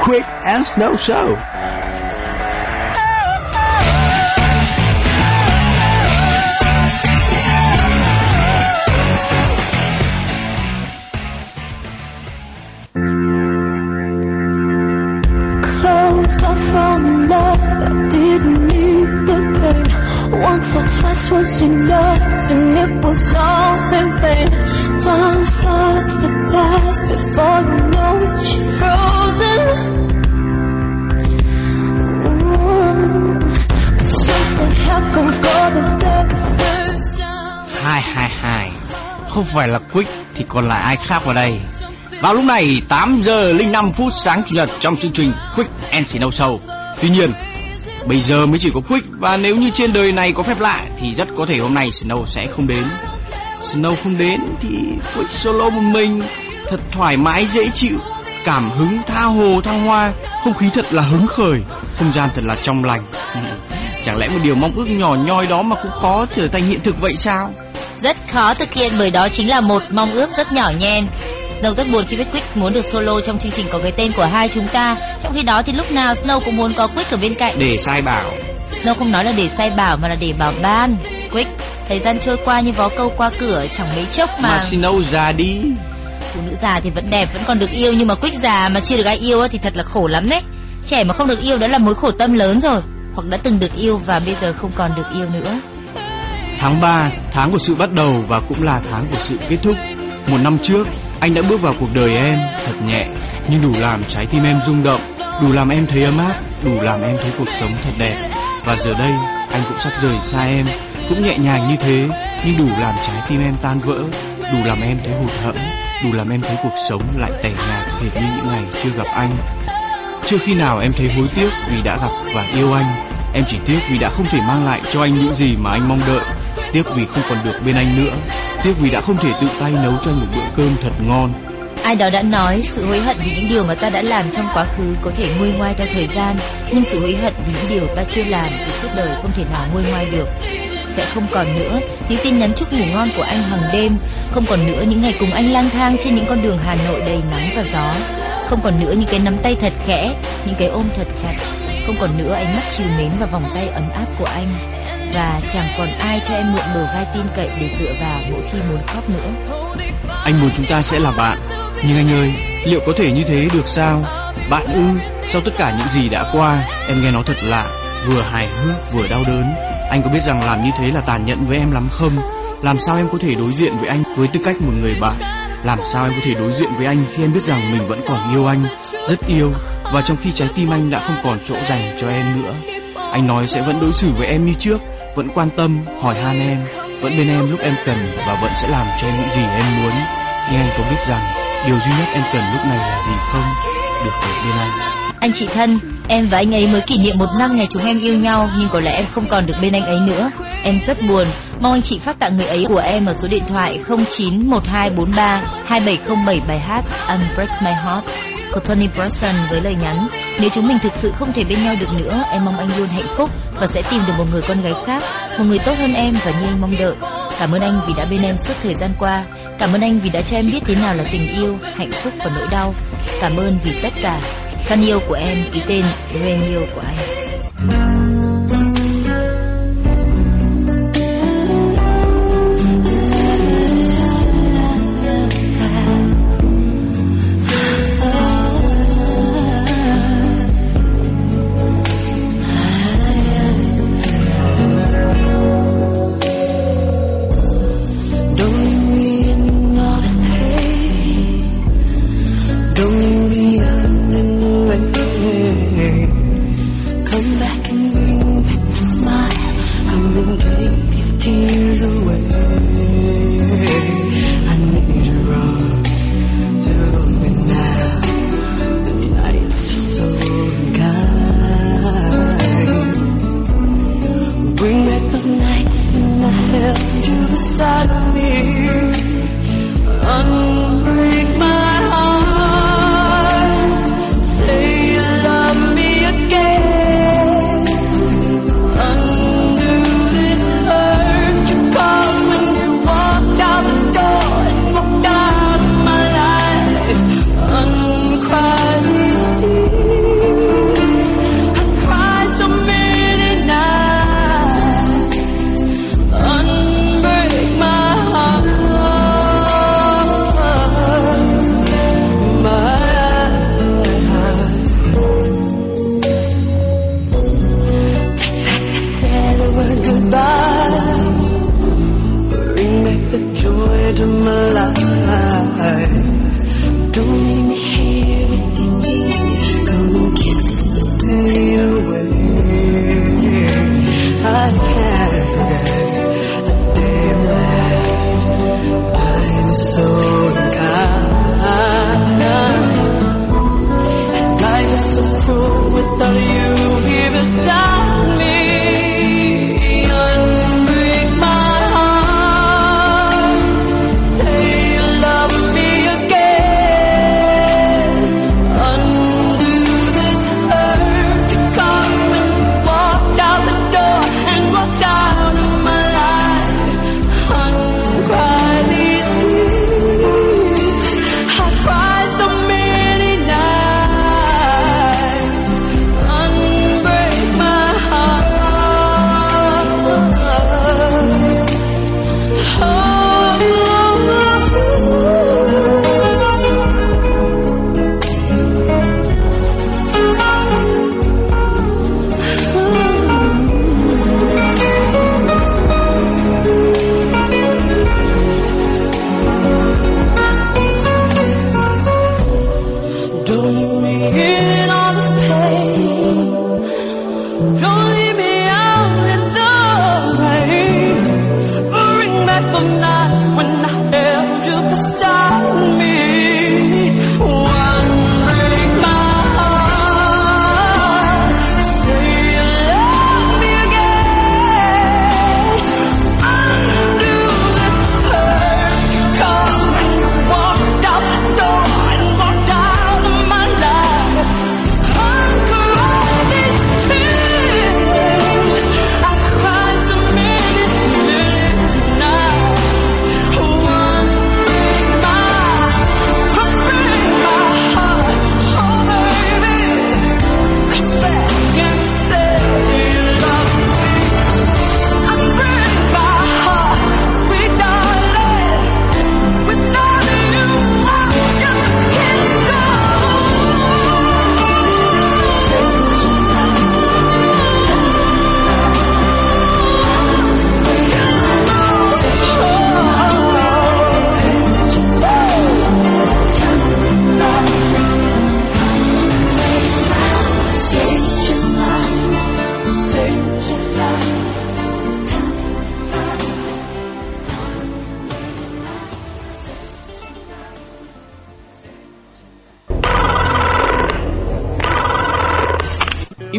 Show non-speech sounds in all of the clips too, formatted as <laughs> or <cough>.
Quick and Snow Show. Pain. Once or twice was enough, and it was all in vain. Time starts to pass before you know it, you're frozen. Ooh. Something happened for the very first time. hai hai hai không phải là Quick thì còn lại ai khác vào đây vào lúc này 8 giờ 05 phút sáng chủ nhật trong chương trình Quick and Snow Show tuy nhiên bây giờ mới chỉ có Quick, và nếu như trên đời này có phép lạ, thì rất có thể hôm nay Snow sẽ không đến. Snow không đến thì Quick solo một mình, thật thoải mái, dễ chịu, cảm hứng, tha hồ thăng hoa, không khí thật là hứng khởi, không gian thật là trong lành. <laughs> Chẳng lẽ một điều mong ước nhỏ nhoi đó mà cũng khó trở thành hiện thực vậy sao? Rất khó thực hiện bởi đó chính là một mong ước rất nhỏ nhen. Snow rất buồn khi biết Quick muốn được solo trong chương trình có cái tên của hai chúng ta. Trong khi đó thì lúc nào Snow cũng muốn có Quick ở bên cạnh. để sai bảo Snow không nói là để sai bảo mà là để bảo ban. Quick, thời gian trôi qua như vó câu qua cửa chẳng mấy chốc mà. mà Snow già đi Phụ nữ già thì vẫn đẹp, vẫn còn được yêu nhưng mà Quick già mà chưa được ai yêu thì thật là khổ lắm đấy. Trẻ mà không được yêu đó là mối khổ tâm lớn rồi. Hoặc đã từng được yêu và bây giờ không còn được yêu nữa. Tháng 3, tháng của sự bắt đầu và cũng là tháng của sự kết thúc. Một năm trước, anh đã bước vào cuộc đời em thật nhẹ, nhưng đủ làm trái tim em rung động, đủ làm em thấy ấm áp, đủ làm em thấy cuộc sống thật đẹp. Và giờ đây, anh cũng sắp rời xa em, cũng nhẹ nhàng như thế, nhưng đủ làm trái tim em tan vỡ, đủ làm em thấy hụt hẫng, đủ làm em thấy cuộc sống lại tẻ nhạt hệt như những ngày chưa gặp anh. Chưa khi nào em thấy hối tiếc vì đã gặp và yêu anh Em chỉ tiếc vì đã không thể mang lại cho anh những gì mà anh mong đợi. Tiếc vì không còn được bên anh nữa. Tiếc vì đã không thể tự tay nấu cho anh một bữa cơm thật ngon. Ai đó đã nói sự hối hận vì những điều mà ta đã làm trong quá khứ có thể nguôi ngoai theo thời gian, nhưng sự hối hận vì những điều ta chưa làm thì suốt đời không thể nào nguôi ngoai được. Sẽ không còn nữa. Những tin nhắn chúc ngủ ngon của anh hàng đêm, không còn nữa những ngày cùng anh lang thang trên những con đường Hà Nội đầy nắng và gió, không còn nữa những cái nắm tay thật khẽ, những cái ôm thật chặt, không còn nữa ánh mắt chiều mến và vòng tay ấm áp của anh. Và chẳng còn ai cho em mượn bờ vai tin cậy để dựa vào mỗi khi muốn khóc nữa. Anh muốn chúng ta sẽ là bạn Nhưng anh ơi, liệu có thể như thế được sao? Bạn ư, sau tất cả những gì đã qua Em nghe nó thật lạ Vừa hài hước vừa đau đớn Anh có biết rằng làm như thế là tàn nhẫn với em lắm không? Làm sao em có thể đối diện với anh với tư cách một người bạn? Làm sao em có thể đối diện với anh khi em biết rằng mình vẫn còn yêu anh Rất yêu Và trong khi trái tim anh đã không còn chỗ dành cho em nữa? Anh nói sẽ vẫn đối xử với em như trước Vẫn quan tâm, hỏi han em Vẫn bên em lúc em cần Và vẫn sẽ làm cho em những gì em muốn. Nhưng anh có biết rằng Điều duy nhất em cần lúc này là gì không? Được ở bên anh. Anh chị thân, em và anh ấy mới kỷ niệm một năm ngày chúng em yêu nhau nhưng có lẽ em không còn được bên anh ấy nữa. Em rất buồn, mong anh chị phát tặng người ấy của em ở số điện thoại 091243 2707 bài hát Unbreak My Heart của Tony Braxton với lời nhắn Nếu chúng mình thực sự không thể bên nhau được nữa, em mong anh luôn hạnh phúc và sẽ tìm được một người con gái khác, một người tốt hơn em và như anh mong đợi. Cảm ơn anh vì đã bên em suốt thời gian qua. Cảm ơn anh vì đã cho em biết thế nào là tình yêu, hạnh phúc và nỗi đau. Cảm ơn vì tất cả. Sun yêu của em ký tên Rain yêu của anh.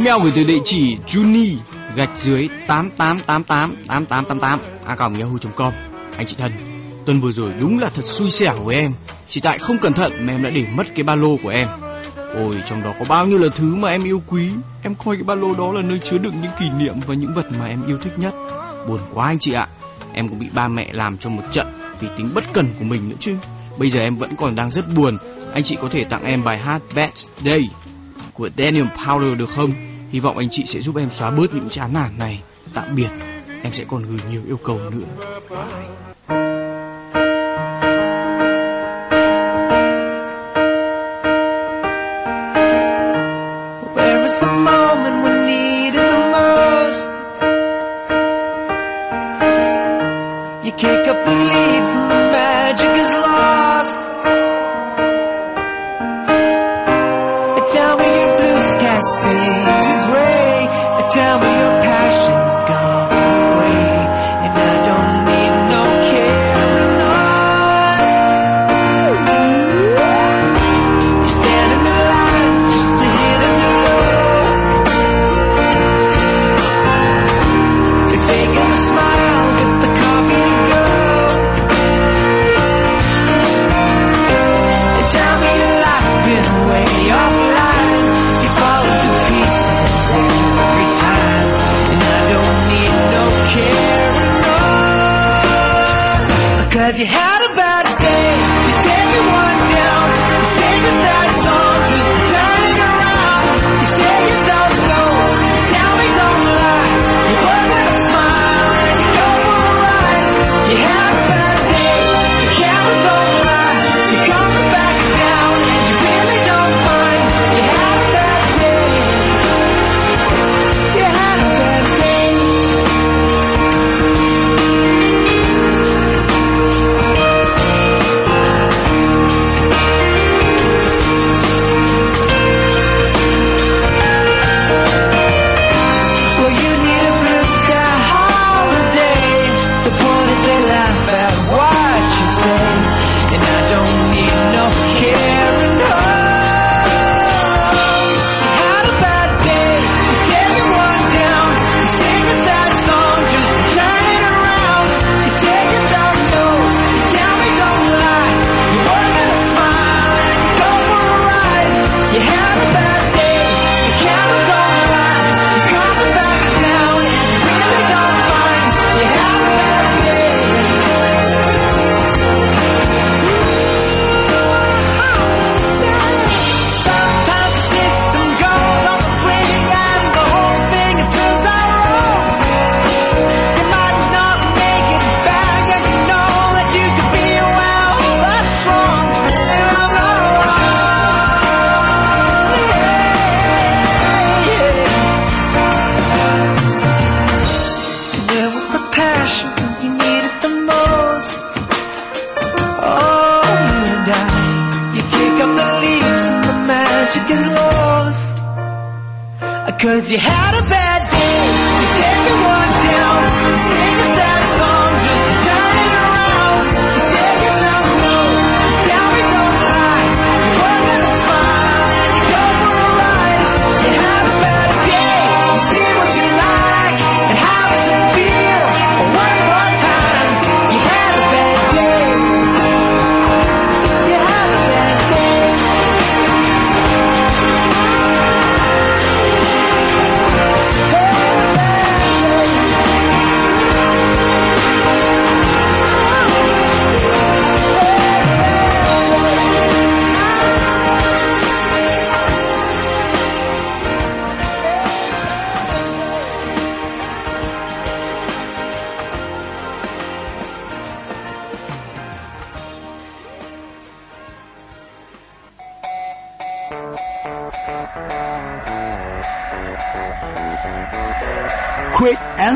Email gửi từ địa chỉ juni gạch dưới 8888 8888 a yahoo.com. Anh chị thân, tuần vừa rồi đúng là thật xui xẻo với em. Chỉ tại không cẩn thận mà em đã để mất cái ba lô của em. Ôi, trong đó có bao nhiêu là thứ mà em yêu quý. Em coi cái ba lô đó là nơi chứa đựng những kỷ niệm và những vật mà em yêu thích nhất. Buồn quá anh chị ạ. Em cũng bị ba mẹ làm cho một trận vì tính bất cần của mình nữa chứ. Bây giờ em vẫn còn đang rất buồn. Anh chị có thể tặng em bài hát Best Day của Daniel Powder được không? Hy vọng anh chị sẽ giúp em xóa bớt những chán nản này. Tạm biệt. Em sẽ còn gửi nhiều yêu cầu nữa. Bye. The moment we needed the most? You kick up the leaves and the magic is lost.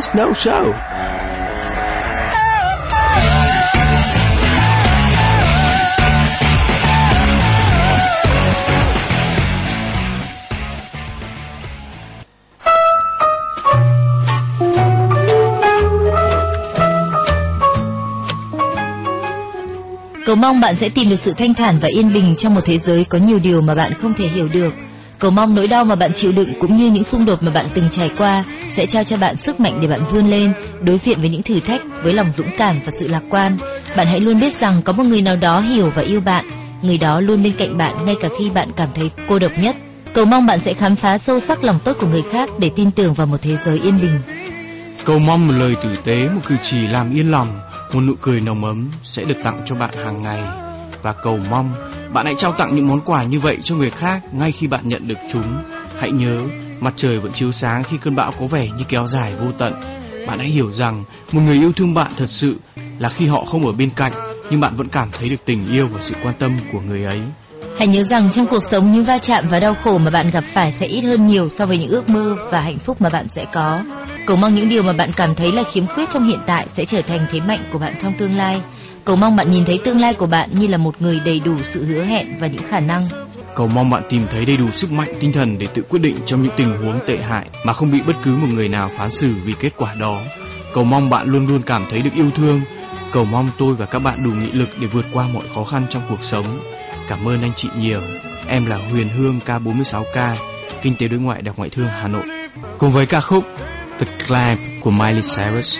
Quick no Show. Cầu mong bạn sẽ tìm được sự thanh thản và yên bình trong một thế giới có nhiều điều mà bạn không thể hiểu được. Cầu mong nỗi đau mà bạn chịu đựng cũng như những xung đột mà bạn từng trải qua sẽ trao cho bạn sức mạnh để bạn vươn lên, đối diện với những thử thách với lòng dũng cảm và sự lạc quan. Bạn hãy luôn biết rằng có một người nào đó hiểu và yêu bạn, người đó luôn bên cạnh bạn ngay cả khi bạn cảm thấy cô độc nhất. Cầu mong bạn sẽ khám phá sâu sắc lòng tốt của người khác để tin tưởng vào một thế giới yên bình. Cầu mong một lời tử tế, một cử chỉ làm yên lòng, một nụ cười nồng ấm sẽ được tặng cho bạn hàng ngày. Và cầu mong bạn hãy trao tặng những món quà như vậy cho người khác ngay khi bạn nhận được chúng. Hãy nhớ, mặt trời vẫn chiếu sáng khi cơn bão có vẻ như kéo dài vô tận. Bạn hãy hiểu rằng một người yêu thương bạn thật sự là khi họ không ở bên cạnh nhưng bạn vẫn cảm thấy được tình yêu và sự quan tâm của người ấy. Hãy nhớ rằng trong cuộc sống những va chạm và đau khổ mà bạn gặp phải sẽ ít hơn nhiều so với những ước mơ và hạnh phúc mà bạn sẽ có. Cầu mong những điều mà bạn cảm thấy là khiếm khuyết trong hiện tại sẽ trở thành thế mạnh của bạn trong tương lai. Cầu mong bạn nhìn thấy tương lai của bạn như là một người đầy đủ sự hứa hẹn và những khả năng. Cầu mong bạn tìm thấy đầy đủ sức mạnh tinh thần để tự quyết định trong những tình huống tệ hại mà không bị bất cứ một người nào phán xử vì kết quả đó. Cầu mong bạn luôn luôn cảm thấy được yêu thương. Cầu mong tôi và các bạn đủ nghị lực để vượt qua mọi khó khăn trong cuộc sống. Cảm ơn anh chị nhiều. Em là Huyền Hương K46K, Kinh tế đối ngoại Đại học Ngoại thương Hà Nội. Cùng với ca khúc The Climb của Miley Cyrus.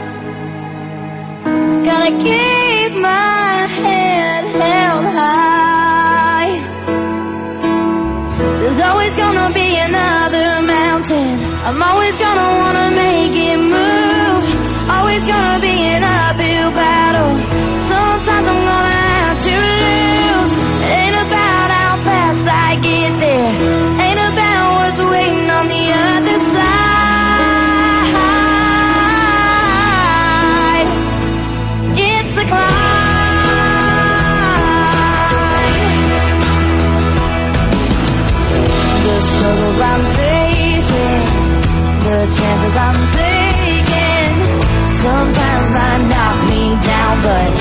Gotta keep my head held high. There's always gonna be another mountain. I'm always gonna wanna make it move. good.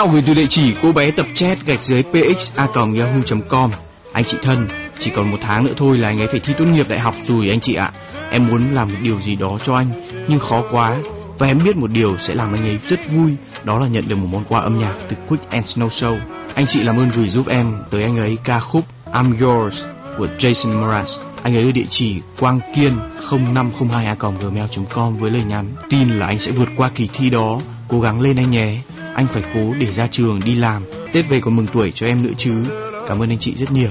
Email gửi từ địa chỉ cô bé tập chat gạch dưới pxa@yahoo.com. Anh chị thân, chỉ còn một tháng nữa thôi là anh ấy phải thi tốt nghiệp đại học rồi anh chị ạ. Em muốn làm một điều gì đó cho anh, nhưng khó quá. Và em biết một điều sẽ làm anh ấy rất vui, đó là nhận được một món quà âm nhạc từ Quick and Snow Show. Anh chị làm ơn gửi giúp em tới anh ấy ca khúc I'm Yours của Jason Mraz. Anh ấy ở địa chỉ quang kiên 0502a.gmail.com với lời nhắn tin là anh sẽ vượt qua kỳ thi đó, cố gắng lên anh nhé. Anh phải cố để ra trường đi làm, Tết về còn mừng tuổi cho em nữa chứ. Cảm ơn anh chị rất nhiều.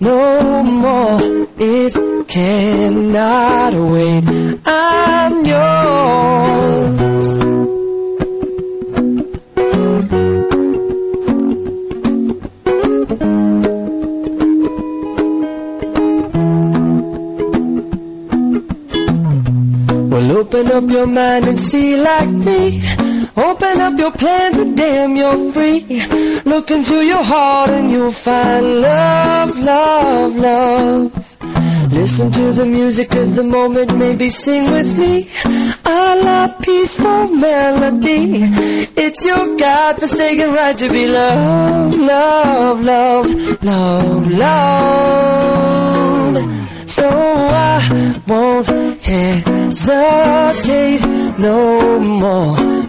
no more. It cannot wait. I'm yours. Well, open up your mind and see like me. Open up your plans and damn, you're free. Look into your heart and you'll find love, love, love. Listen to the music of the moment, maybe sing with me. A la peaceful melody. It's your God-forsaken right to be loved, loved, loved, loved, loved. So I won't hesitate no more,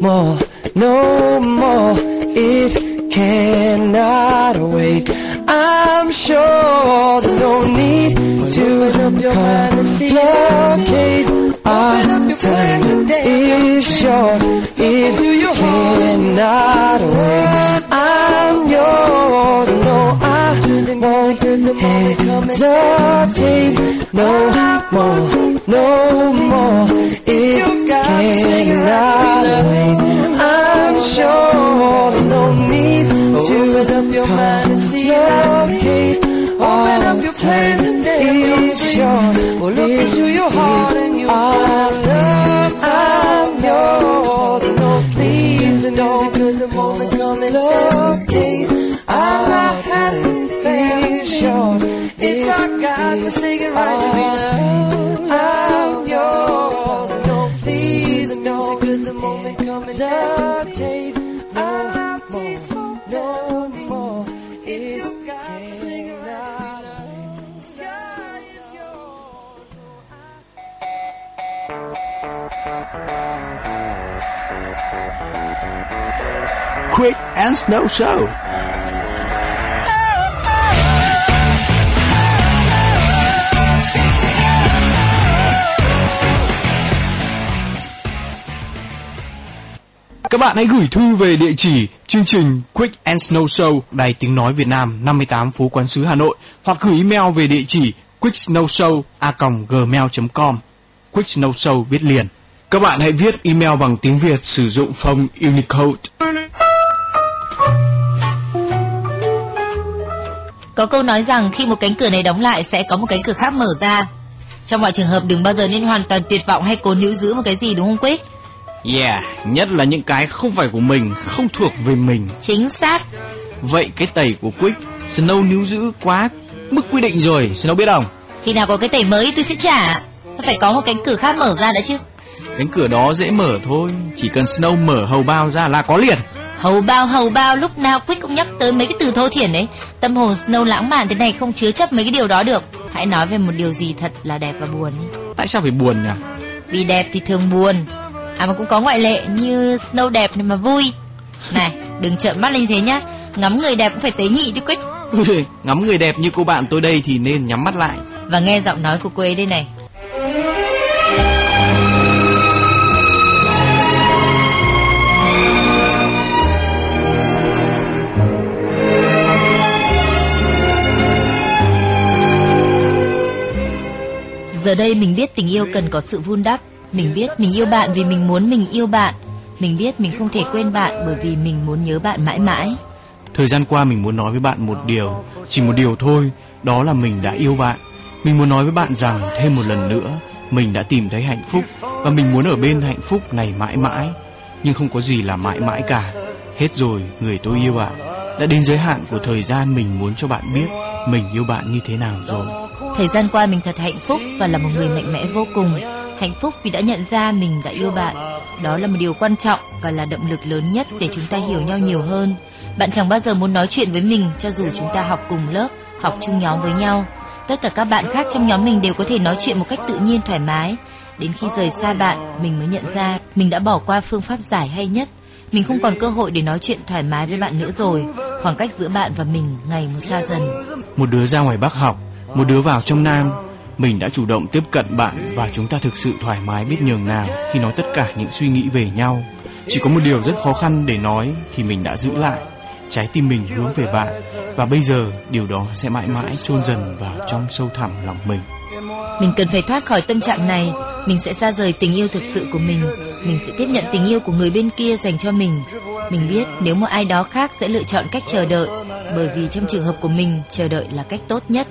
more, no more. It cannot wait. I'm sure there's no need to complicate. Our time is short. It cannot wait. I'm yours. No, I won't hesitate. No more, no more. It cannot wait. I'm sure no need to open up your mind and see okay. Open up your plans and then short. Well, look into your heart and you'll love. I'm yours. No, please don't. The moment coming, okay. I'm not happy, baby, short. It's our God-forsaken right to be loved. I'm yours. No, please don't. The moment coming, hesitate. No more, no more. It's your God-forsaken right. The sky is yours. Quick and Snow Show. Các bạn hãy gửi thư về địa chỉ chương trình Quick and Snow Show, Đài Tiếng Nói Việt Nam, 58 phố Quán Sứ Hà Nội hoặc gửi email về địa chỉ quicksnowshow@gmail.com. Quick Snow Show viết liền. Các bạn hãy viết email bằng tiếng Việt sử dụng phông Unicode. Có câu nói rằng khi một cánh cửa này đóng lại sẽ có một cánh cửa khác mở ra. Trong mọi trường hợp đừng bao giờ nên hoàn toàn tuyệt vọng hay cố níu giữ một cái gì đúng không Quick? Yeah, nhất là những cái không phải của mình, không thuộc về mình. Chính xác. Vậy cái tẩy của Quick, Snow níu giữ quá mức quy định rồi, Snow biết không? Khi nào có cái tẩy mới tôi sẽ trả. Nó phải có một cánh cửa khác mở ra đã chứ. Cánh cửa đó dễ mở thôi, chỉ cần Snow mở hầu bao ra là có liền. Hầu bao hầu bao lúc nào Quick cũng nhắc tới mấy cái từ thô thiển ấy. Tâm hồn Snow lãng mạn thế này không chứa chấp mấy cái điều đó được. Hãy nói về một điều gì thật là đẹp và buồn đi. Tại sao phải buồn nhỉ? Vì đẹp thì thường buồn. À mà cũng có ngoại lệ như Snow đẹp này mà vui. Này, đừng trợn mắt lên thế nhá. Ngắm người đẹp cũng phải tế nhị chứ Quick. Ngắm người đẹp như cô bạn tôi đây thì nên nhắm mắt lại. Và nghe giọng nói của cô ấy đây này. Giờ đây mình biết tình yêu cần có sự vun đắp. Mình biết mình yêu bạn vì mình muốn mình yêu bạn. Mình biết mình không thể quên bạn bởi vì mình muốn nhớ bạn mãi mãi. Thời gian qua mình muốn nói với bạn một điều, chỉ một điều thôi, đó là mình đã yêu bạn. Mình muốn nói với bạn rằng thêm một lần nữa, mình đã tìm thấy hạnh phúc và mình muốn ở bên hạnh phúc này mãi mãi. Nhưng không có gì là mãi mãi cả. Hết rồi, người tôi yêu ạ. Đã đến giới hạn của thời gian mình muốn cho bạn biết mình yêu bạn như thế nào rồi. Thời gian qua mình thật hạnh phúc và là một người mạnh mẽ vô cùng. Hạnh phúc vì đã nhận ra mình đã yêu bạn. Đó là một điều quan trọng và là động lực lớn nhất để chúng ta hiểu nhau nhiều hơn. Bạn chẳng bao giờ muốn nói chuyện với mình cho dù chúng ta học cùng lớp, học chung nhóm với nhau. Tất cả các bạn khác trong nhóm mình đều có thể nói chuyện một cách tự nhiên thoải mái. Đến khi rời xa bạn, mình mới nhận ra mình đã bỏ qua phương pháp giải hay nhất. Mình không còn cơ hội để nói chuyện thoải mái với bạn nữa rồi. Khoảng cách giữa bạn và mình ngày một xa dần. Một đứa ra ngoài Bắc học, một đứa vào trong Nam. Mình đã chủ động tiếp cận bạn và chúng ta thực sự thoải mái biết nhường nào khi nói tất cả những suy nghĩ về nhau. Chỉ có một điều rất khó khăn để nói thì mình đã giữ lại. Trái tim mình hướng về bạn và bây giờ điều đó sẽ mãi mãi chôn dần vào trong sâu thẳm lòng mình. Mình cần phải thoát khỏi tâm trạng này. Mình sẽ xa rời tình yêu thực sự của mình. Mình sẽ tiếp nhận tình yêu của người bên kia dành cho mình. Mình biết nếu một ai đó khác sẽ lựa chọn cách chờ đợi, bởi vì trong trường hợp của mình, chờ đợi là cách tốt nhất.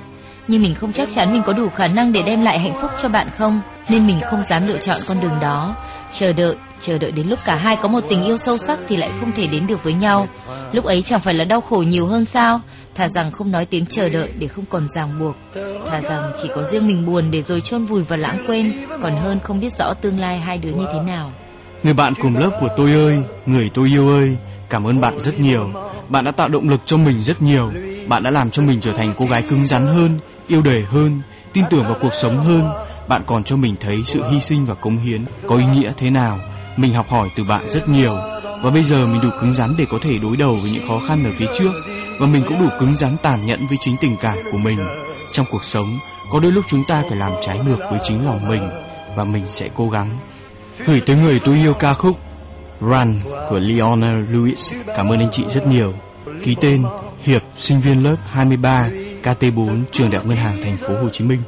Nhưng mình không chắc chắn mình có đủ khả năng để đem lại hạnh phúc cho bạn không, nên mình không dám lựa chọn con đường đó. Chờ đợi, chờ đợi đến lúc cả hai có một tình yêu sâu sắc thì lại không thể đến được với nhau. Lúc ấy chẳng phải là đau khổ nhiều hơn sao? Thà rằng không nói tiếng chờ đợi để không còn ràng buộc. Thà rằng chỉ có riêng mình buồn để rồi chôn vùi và lãng quên, còn hơn không biết rõ tương lai hai đứa như thế nào. Người bạn cùng lớp của tôi ơi, người tôi yêu ơi, cảm ơn bạn rất nhiều. Bạn đã tạo động lực cho mình rất nhiều. Bạn đã làm cho mình trở thành cô gái cứng rắn hơn, yêu đời hơn, tin tưởng vào cuộc sống hơn. Bạn còn cho mình thấy sự hy sinh và cống hiến có ý nghĩa thế nào. Mình học hỏi từ bạn rất nhiều. Và bây giờ mình đủ cứng rắn để có thể đối đầu với những khó khăn ở phía trước. Và mình cũng đủ cứng rắn tàn nhẫn với chính tình cảm của mình. Trong cuộc sống, có đôi lúc chúng ta phải làm trái ngược với chính lòng mình. Và mình sẽ cố gắng. Gửi tới người tôi yêu ca khúc Run của Leona Lewis. Cảm ơn anh chị rất nhiều. Ký tên Hiệp, sinh viên lớp 23, KT4, trường đại học ngân hàng thành phố Hồ Chí Minh.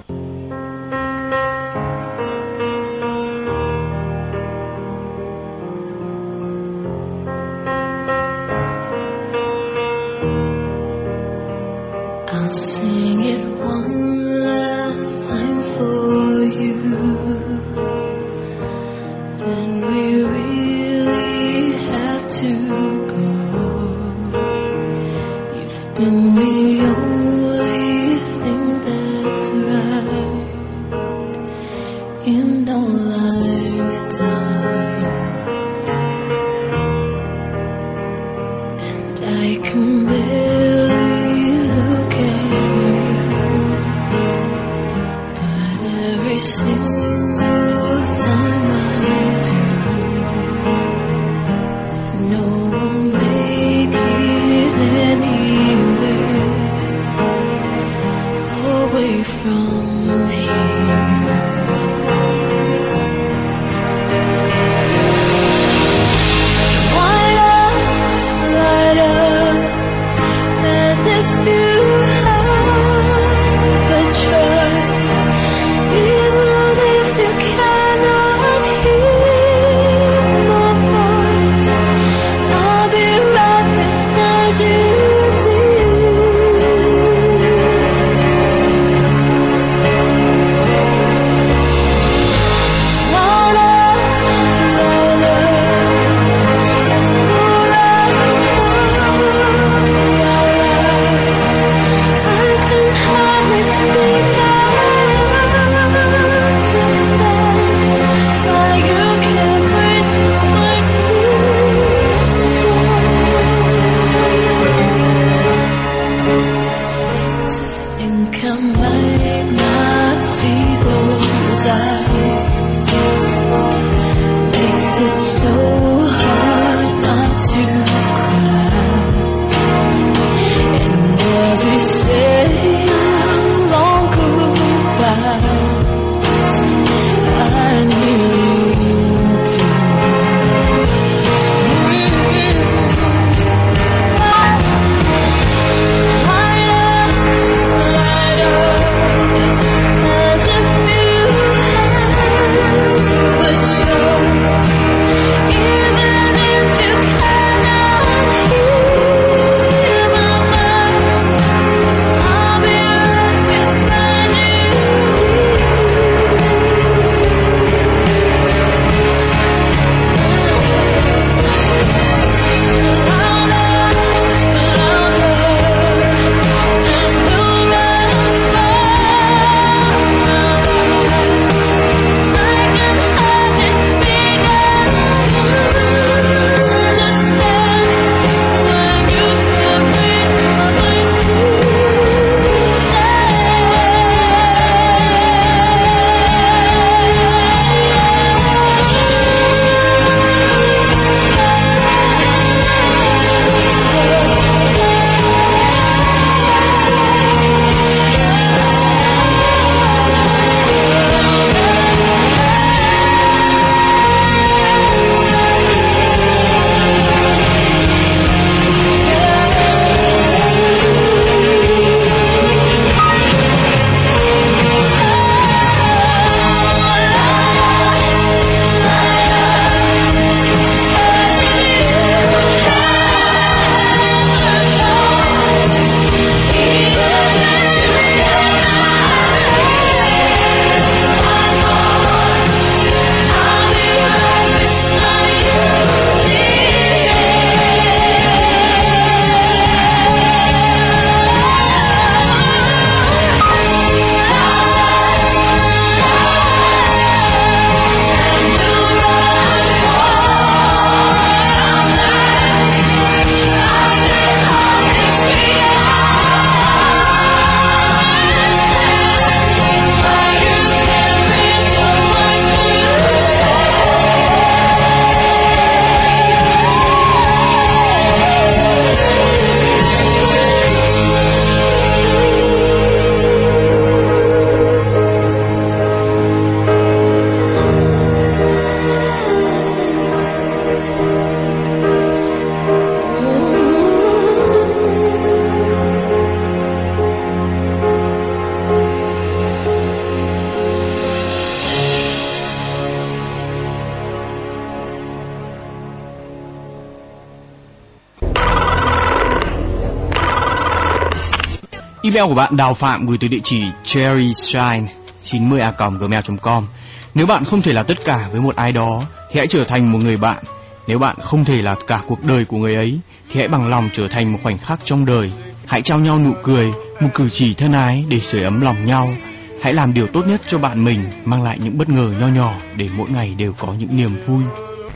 Email của bạn Đào Phạm gửi tới địa chỉ cherryshine 90 a gmail.com. Nếu bạn không thể là tất cả với một ai đó thì hãy trở thành một người bạn. Nếu bạn không thể là cả cuộc đời của người ấy thì hãy bằng lòng trở thành một khoảnh khắc trong đời. Hãy trao nhau nụ cười, một cử chỉ thân ái để sưởi ấm lòng nhau. Hãy làm điều tốt nhất cho bạn mình, mang lại những bất ngờ nho nhỏ để mỗi ngày đều có những niềm vui.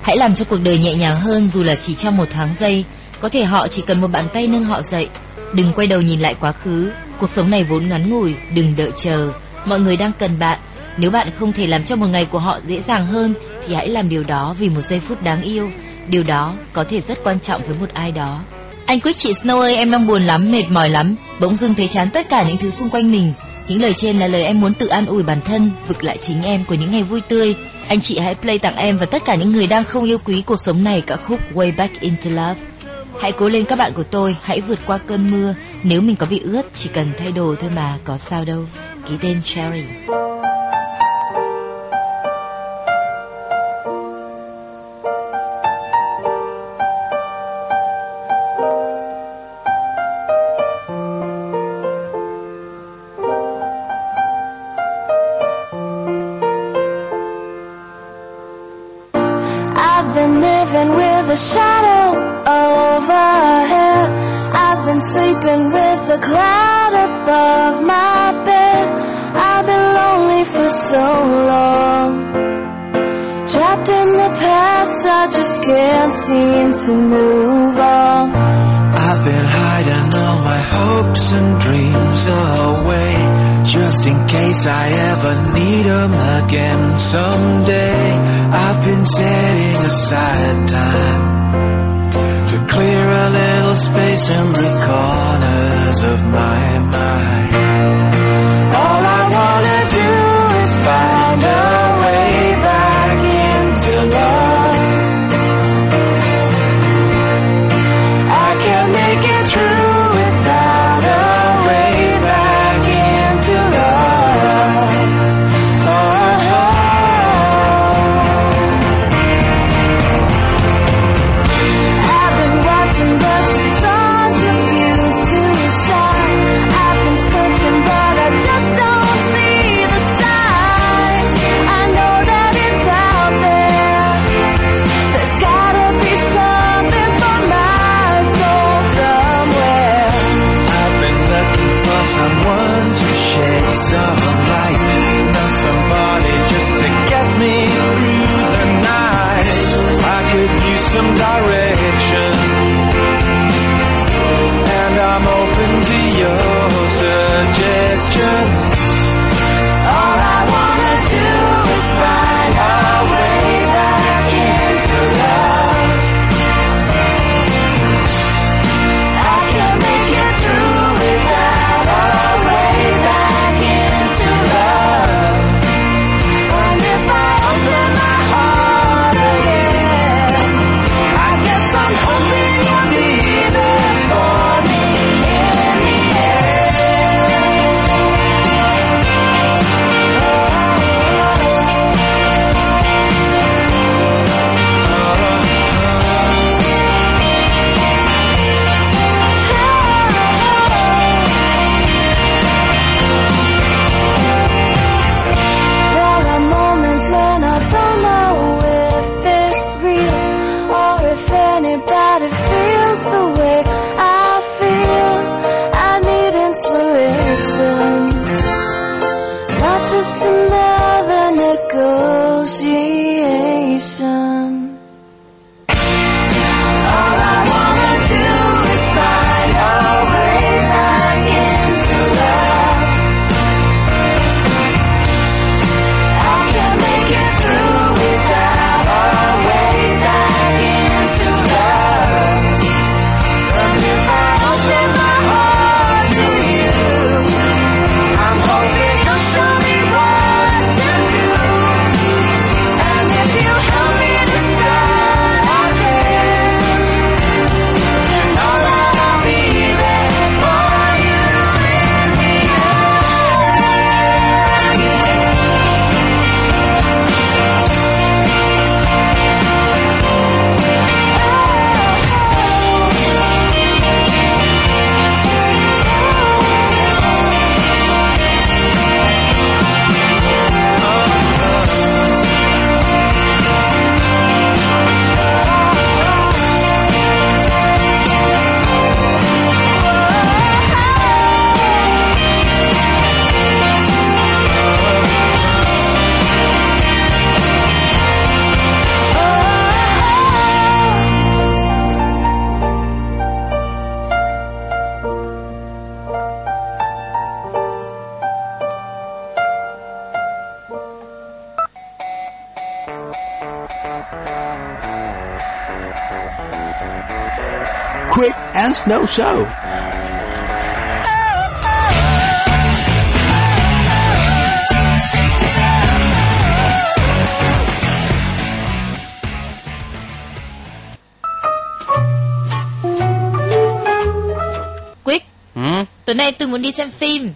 Hãy làm cho cuộc đời nhẹ nhàng hơn dù là chỉ trong một thoáng giây. Có thể họ chỉ cần một bàn tay nâng họ dậy. Đừng quay đầu nhìn lại quá khứ. Cuộc sống này vốn ngắn ngủi, đừng đợi chờ. Mọi người đang cần bạn. Nếu bạn không thể làm cho một ngày của họ dễ dàng hơn thì hãy làm điều đó vì một giây phút đáng yêu. Điều đó có thể rất quan trọng với một ai đó. Anh Quyết chị Snow ơi, em đang buồn lắm, mệt mỏi lắm. Bỗng dưng thấy chán tất cả những thứ xung quanh mình. Những lời trên là lời em muốn tự an ủi bản thân, vực lại chính em của những ngày vui tươi. Anh chị hãy play tặng em và tất cả những người đang không yêu quý cuộc sống này cả khúc Way Back Into Love. Hãy cố lên các bạn của tôi, hãy vượt qua cơn mưa. Nếu mình có bị ướt, chỉ cần thay đồ thôi mà, có sao đâu. Ký tên Cherry. A shadow overhead. I've been sleeping with a cloud above my bed. I've been lonely for so long. Trapped in the past, I just can't seem to move on. I've been hiding all my hopes and dreams away Just in case I ever need 'em again. Someday I've been setting aside time To clear a little space in the corners of my mind It's no show. Quyết, ừ? tối nay tôi muốn đi xem phim.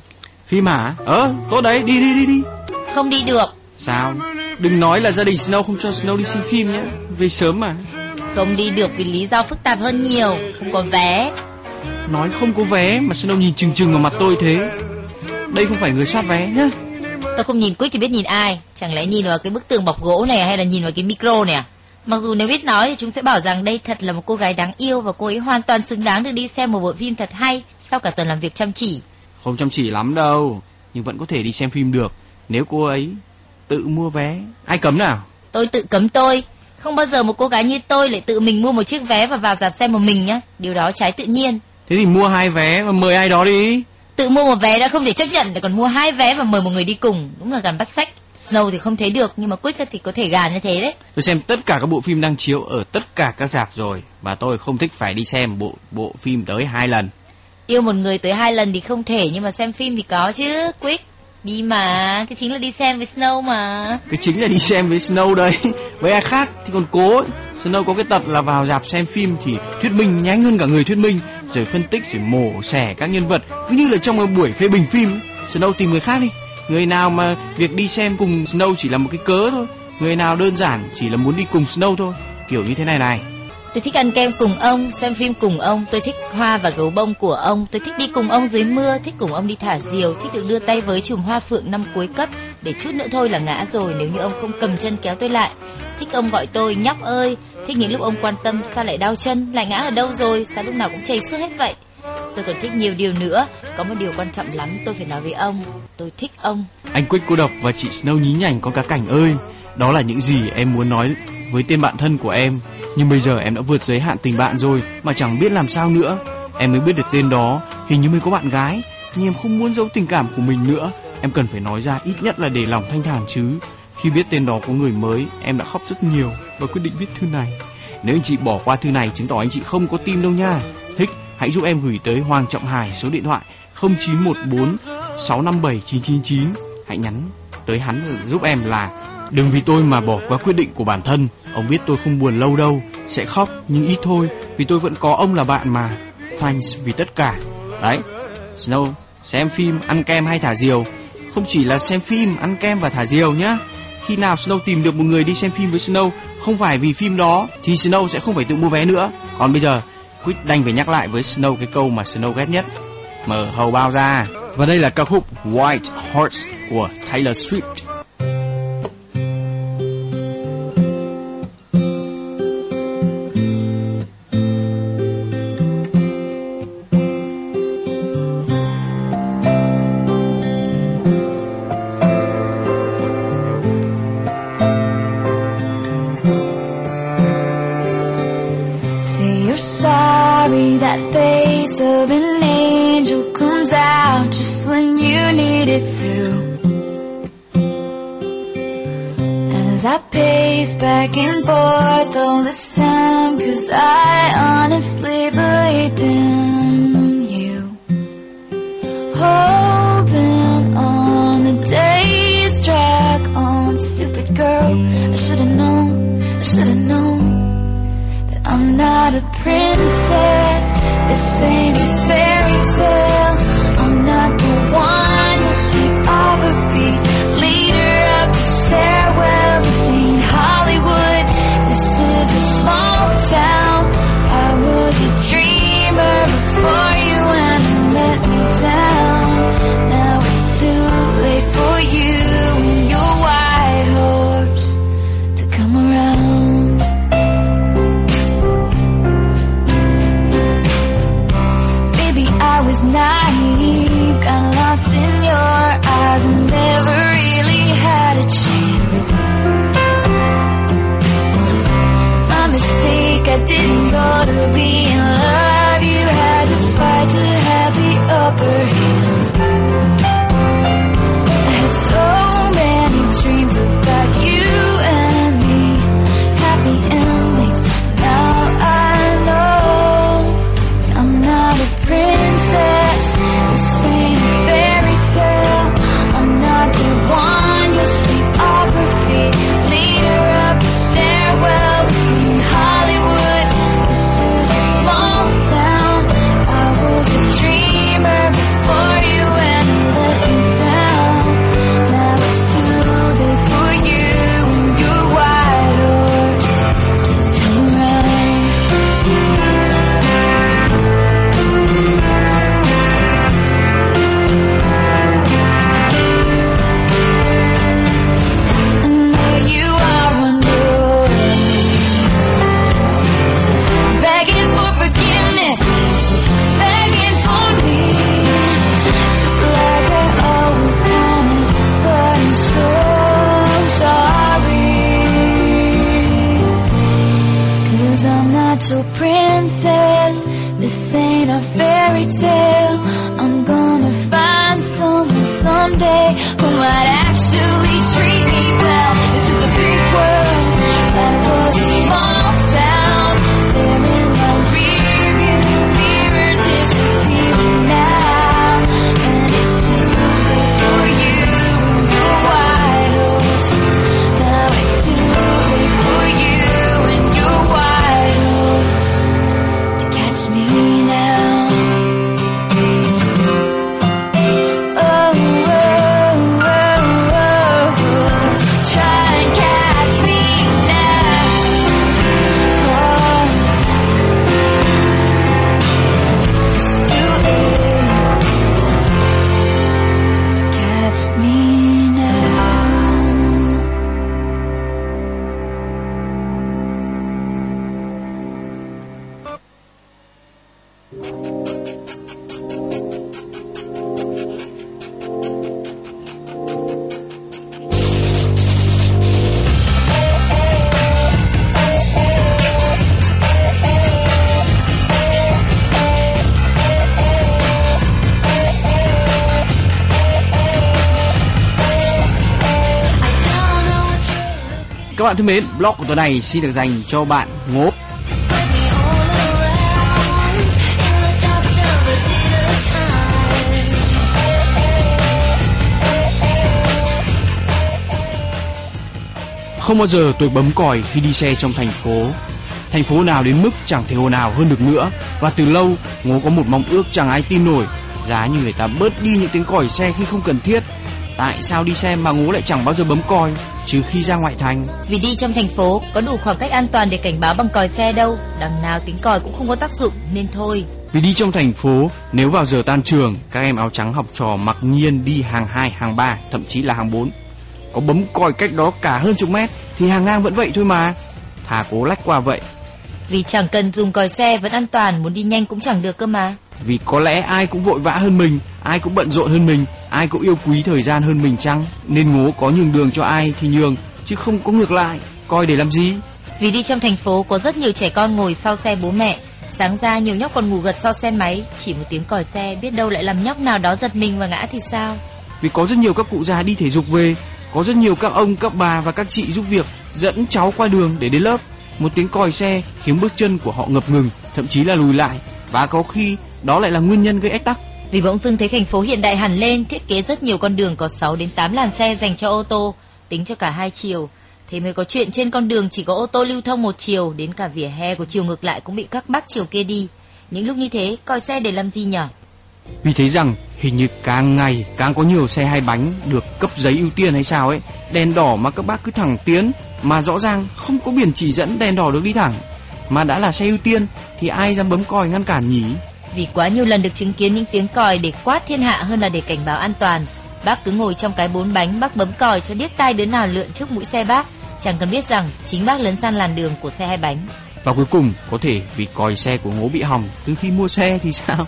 Phim hả? Ờ, tốt đấy, đi đi đi đi. Không đi được. Sao? Đừng nói là gia đình Snow không cho Snow đi xem phim nhé Về sớm mà không đi được vì lý do phức tạp hơn nhiều. Không có vé. Nói không có vé mà Snow nhìn chừng chừng vào mặt tôi thế. Đây không phải người soát vé nhá. Tôi không nhìn Quick thì biết nhìn ai. Chẳng lẽ nhìn vào cái bức tường bọc gỗ này hay là nhìn vào cái micro này à? Mặc dù nếu biết nói thì chúng sẽ bảo rằng đây thật là một cô gái đáng yêu và cô ấy hoàn toàn xứng đáng được đi xem một bộ phim thật hay sau cả tuần làm việc chăm chỉ. Không chăm chỉ lắm đâu, nhưng vẫn có thể đi xem phim được nếu cô ấy tự mua vé. Ai cấm nào? Tôi tự cấm tôi. Không bao giờ một cô gái như tôi lại tự mình mua một chiếc vé và vào dạp xem một mình nhé. Điều đó trái tự nhiên. Thế thì mua hai vé và mời ai đó đi. Tự mua một vé đã không thể chấp nhận, lại còn mua hai vé và mời một người đi cùng. Đúng là gàn bắt sách. Snow thì không thấy được, nhưng mà Quick thì có thể gàn như thế đấy. Tôi xem tất cả các bộ phim đang chiếu ở tất cả các rạp rồi và tôi không thích phải đi xem bộ bộ phim tới hai lần. Yêu một người tới hai lần thì không thể, nhưng mà xem phim thì có chứ. Quick, đi mà, cái chính là đi xem với Snow mà. Cái chính là đi xem với Snow đấy. <laughs> Với ai khác thì còn cố. Snow có cái tật là vào dạp xem phim thì thuyết minh nhanh hơn cả người thuyết minh, rồi phân tích rồi mổ xẻ các nhân vật, cứ như là trong một buổi phê bình phim. Snow tìm người khác đi. Người nào mà việc đi xem cùng Snow chỉ là một cái cớ thôi, người nào đơn giản chỉ là muốn đi cùng Snow thôi, kiểu như thế này này. Tôi thích ăn kem cùng ông, xem phim cùng ông, tôi thích hoa và gấu bông của ông, tôi thích đi cùng ông dưới mưa, thích cùng ông đi thả diều, thích được đưa tay với chùm hoa phượng năm cuối cấp, để chút nữa thôi là ngã rồi nếu như ông không cầm chân kéo tôi lại. Thích ông gọi tôi nhóc ơi, thích những lúc ông quan tâm sao lại đau chân, lại ngã ở đâu rồi, sao lúc nào cũng chảy xước hết vậy. Tôi còn thích nhiều điều nữa, có một điều quan trọng lắm tôi phải nói với ông, tôi thích ông. Anh Quyết cô độc và chị Snow nhí nhảnh con cá cảnh ơi, đó là những gì em muốn nói với tên bạn thân của em. Nhưng bây giờ em đã vượt giới hạn tình bạn rồi mà chẳng biết làm sao nữa. Em mới biết được tên đó, hình như mới có bạn gái, nhưng em không muốn giấu tình cảm của mình nữa. Em cần phải nói ra ít nhất là để lòng thanh thản chứ. Khi biết tên đó có người mới, em đã khóc rất nhiều và quyết định viết thư này. Nếu anh chị bỏ qua thư này chứng tỏ anh chị không có tim đâu nha. Thích, hãy giúp em gửi tới Hoàng Trọng Hải số điện thoại 0914 657 999. Hãy nhắn tới hắn giúp em là Đừng vì tôi mà bỏ qua quyết định của bản thân. Ông biết tôi không buồn lâu đâu Sẽ khóc nhưng ít thôi Vì tôi vẫn có ông là bạn mà. Thanks vì tất cả. Đấy Snow Xem phim, ăn kem hay thả diều. Không chỉ là xem phim, ăn kem và thả diều nhá. Khi nào Snow tìm được một người đi xem phim với Snow Không phải vì phim đó Thì Snow sẽ không phải tự mua vé nữa. Còn bây giờ Quýt đành phải nhắc lại với Snow cái câu mà Snow ghét nhất. Mở hầu bao ra. Và đây là ca khúc White Horse của Taylor Swift. Princess. This ain't a fairy bạn thân mến, blog của tuần này xin được dành cho bạn Ngố. Không bao giờ tôi bấm còi khi đi xe trong thành phố. Thành phố nào đến mức chẳng thể hồ nào hơn được nữa. Và từ lâu, Ngố có một mong ước chẳng ai tin nổi. Giá như người ta bớt đi những tiếng còi xe khi không cần thiết. Tại sao đi xe mà Ngố lại chẳng bao giờ bấm còi, trừ khi ra ngoại thành? Vì đi trong thành phố có đủ khoảng cách an toàn để cảnh báo bằng còi xe đâu. Đằng nào tiếng còi cũng không có tác dụng nên thôi. Vì đi trong thành phố, nếu vào giờ tan trường, các em áo trắng học trò mặc nhiên đi hàng 2, hàng 3, thậm chí là hàng 4. Có bấm còi cách đó cả hơn chục mét thì hàng ngang vẫn vậy thôi mà. Thà cố lách qua vậy, Vì chẳng cần dùng còi xe vẫn an toàn, muốn đi nhanh cũng chẳng được cơ mà. Vì có lẽ ai cũng vội vã hơn mình, ai cũng bận rộn hơn mình, ai cũng yêu quý thời gian hơn mình chăng? Nên ngố có nhường đường cho ai thì nhường, chứ không có ngược lại. Coi để làm gì? Vì đi trong thành phố có rất nhiều trẻ con ngồi sau xe bố mẹ. Sáng ra nhiều nhóc còn ngủ gật sau xe máy, chỉ một tiếng còi xe biết đâu lại làm nhóc nào đó giật mình và ngã thì sao? Vì có rất nhiều các cụ già đi thể dục về, có rất nhiều các ông, các bà và các chị giúp việc dẫn cháu qua đường để đến lớp. Một tiếng còi xe khiến bước chân của họ ngập ngừng, thậm chí là lùi lại. Và có khi đó lại là nguyên nhân gây ách tắc. Vì bỗng dưng thấy thành phố hiện đại hẳn lên, thiết kế rất nhiều con đường có 6 đến 8 làn xe dành cho ô tô, tính cho cả hai chiều. Thế mới có chuyện trên con đường chỉ có ô tô lưu thông một chiều, đến cả vỉa hè của chiều ngược lại cũng bị các bác chiều kia đi. Những lúc như thế, còi xe để làm gì nhở? Vì thấy rằng hình như càng ngày càng có nhiều xe hai bánh được cấp giấy ưu tiên hay sao ấy, đèn đỏ mà các bác cứ thẳng tiến mà rõ ràng không có biển chỉ dẫn đèn đỏ được đi thẳng. Mà đã là xe ưu tiên thì ai dám bấm còi ngăn cản nhỉ? Vì quá nhiều lần được chứng kiến những tiếng còi để quát thiên hạ hơn là để cảnh báo an toàn. Bác cứ ngồi trong cái bốn bánh, bác bấm còi cho điếc tai đứa nào lượn trước mũi xe bác. Chẳng cần biết rằng chính bác lấn sang làn đường của xe hai bánh. Và cuối cùng có thể vì còi xe của ngố bị hỏng từ khi mua xe thì sao?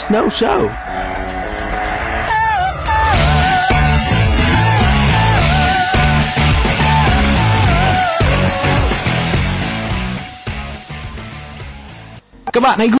Quick no Show. Các bạn hãy